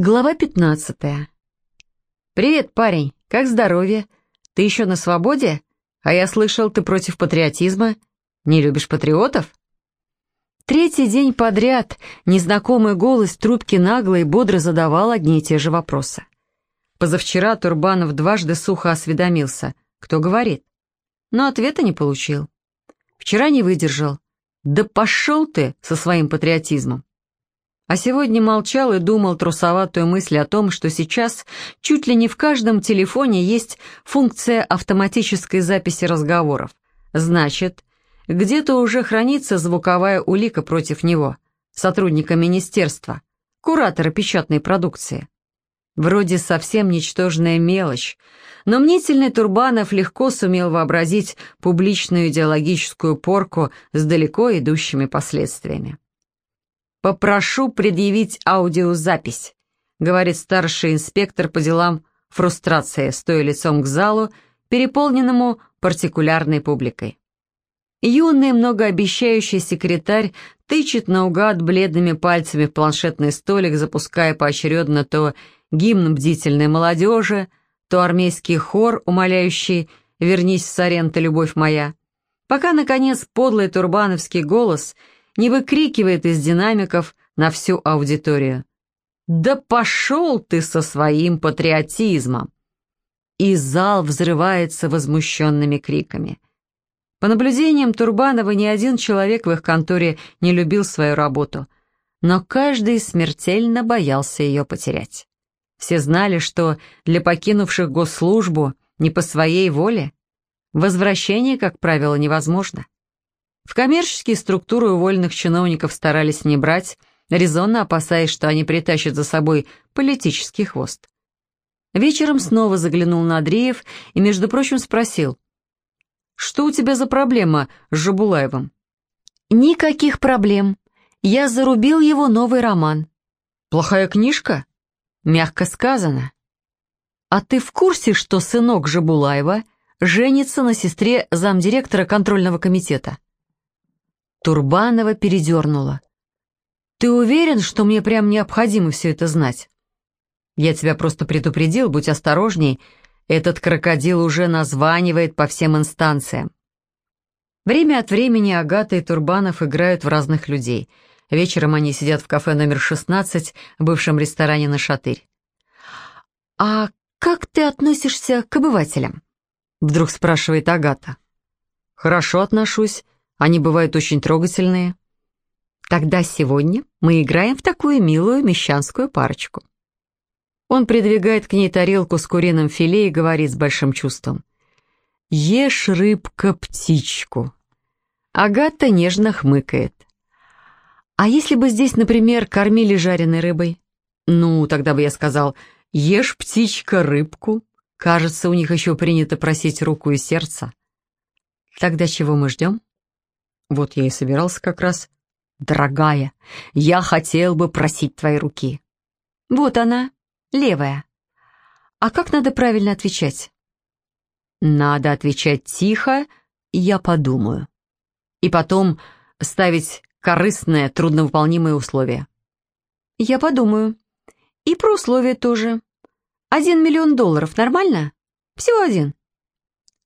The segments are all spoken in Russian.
Глава 15. «Привет, парень. Как здоровье? Ты еще на свободе? А я слышал, ты против патриотизма. Не любишь патриотов?» Третий день подряд незнакомый голос трубки нагло и бодро задавал одни и те же вопросы. Позавчера Турбанов дважды сухо осведомился, кто говорит, но ответа не получил. Вчера не выдержал. «Да пошел ты со своим патриотизмом!» А сегодня молчал и думал трусоватую мысль о том, что сейчас чуть ли не в каждом телефоне есть функция автоматической записи разговоров. Значит, где-то уже хранится звуковая улика против него, сотрудника министерства, куратора печатной продукции. Вроде совсем ничтожная мелочь, но мнительный Турбанов легко сумел вообразить публичную идеологическую порку с далеко идущими последствиями. «Попрошу предъявить аудиозапись», — говорит старший инспектор по делам фрустрации, стоя лицом к залу, переполненному партикулярной публикой. Юный, многообещающий секретарь тычет наугад бледными пальцами в планшетный столик, запуская поочередно то гимн бдительной молодежи, то армейский хор, умоляющий «Вернись в Соренто, любовь моя», пока, наконец, подлый турбановский голос — не выкрикивает из динамиков на всю аудиторию. «Да пошел ты со своим патриотизмом!» И зал взрывается возмущенными криками. По наблюдениям Турбанова ни один человек в их конторе не любил свою работу, но каждый смертельно боялся ее потерять. Все знали, что для покинувших госслужбу не по своей воле возвращение, как правило, невозможно. В коммерческие структуры уволенных чиновников старались не брать, резонно опасаясь, что они притащат за собой политический хвост. Вечером снова заглянул на Андреев и, между прочим, спросил, «Что у тебя за проблема с Жабулаевым?» «Никаких проблем. Я зарубил его новый роман». «Плохая книжка?» «Мягко сказано». «А ты в курсе, что сынок Жабулаева женится на сестре замдиректора контрольного комитета?» Турбанова передернула. «Ты уверен, что мне прям необходимо все это знать?» «Я тебя просто предупредил, будь осторожней. Этот крокодил уже названивает по всем инстанциям». Время от времени Агата и Турбанов играют в разных людей. Вечером они сидят в кафе номер 16, бывшем ресторане на Шатырь. «А как ты относишься к обывателям?» Вдруг спрашивает Агата. «Хорошо отношусь. Они бывают очень трогательные. Тогда сегодня мы играем в такую милую мещанскую парочку. Он придвигает к ней тарелку с куриным филе и говорит с большим чувством. «Ешь, рыбка, птичку». Агата нежно хмыкает. «А если бы здесь, например, кормили жареной рыбой?» «Ну, тогда бы я сказал, ешь, птичка, рыбку». Кажется, у них еще принято просить руку и сердце. Тогда чего мы ждем?» Вот я и собирался как раз. Дорогая, я хотел бы просить твоей руки. Вот она, левая. А как надо правильно отвечать? Надо отвечать тихо, я подумаю. И потом ставить корыстное, трудновыполнимое условие. Я подумаю. И про условия тоже. Один миллион долларов нормально? Всего один.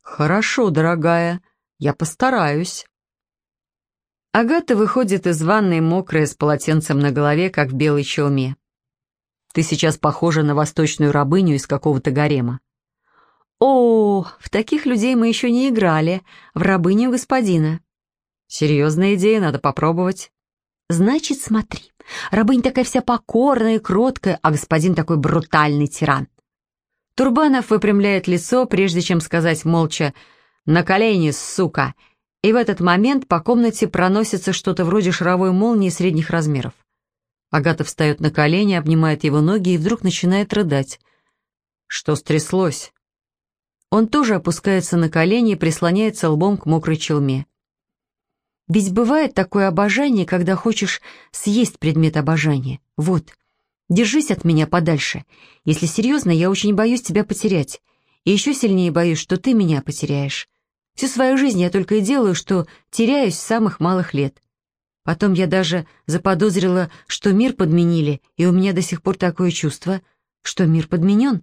Хорошо, дорогая, я постараюсь. Агата выходит из ванной мокрая с полотенцем на голове, как в белой челме. Ты сейчас похожа на восточную рабыню из какого-то гарема. О, в таких людей мы еще не играли, в рабыню господина. Серьезная идея, надо попробовать. Значит, смотри, рабынь такая вся покорная и кроткая, а господин такой брутальный тиран. Турбанов выпрямляет лицо, прежде чем сказать молча «На колени, сука!» И в этот момент по комнате проносится что-то вроде шаровой молнии средних размеров. Агата встает на колени, обнимает его ноги и вдруг начинает рыдать. Что стряслось? Он тоже опускается на колени и прислоняется лбом к мокрой челме. Ведь бывает такое обожание, когда хочешь съесть предмет обожания. Вот, держись от меня подальше. Если серьезно, я очень боюсь тебя потерять. И еще сильнее боюсь, что ты меня потеряешь. Всю свою жизнь я только и делаю, что теряюсь с самых малых лет. Потом я даже заподозрила, что мир подменили, и у меня до сих пор такое чувство, что мир подменен.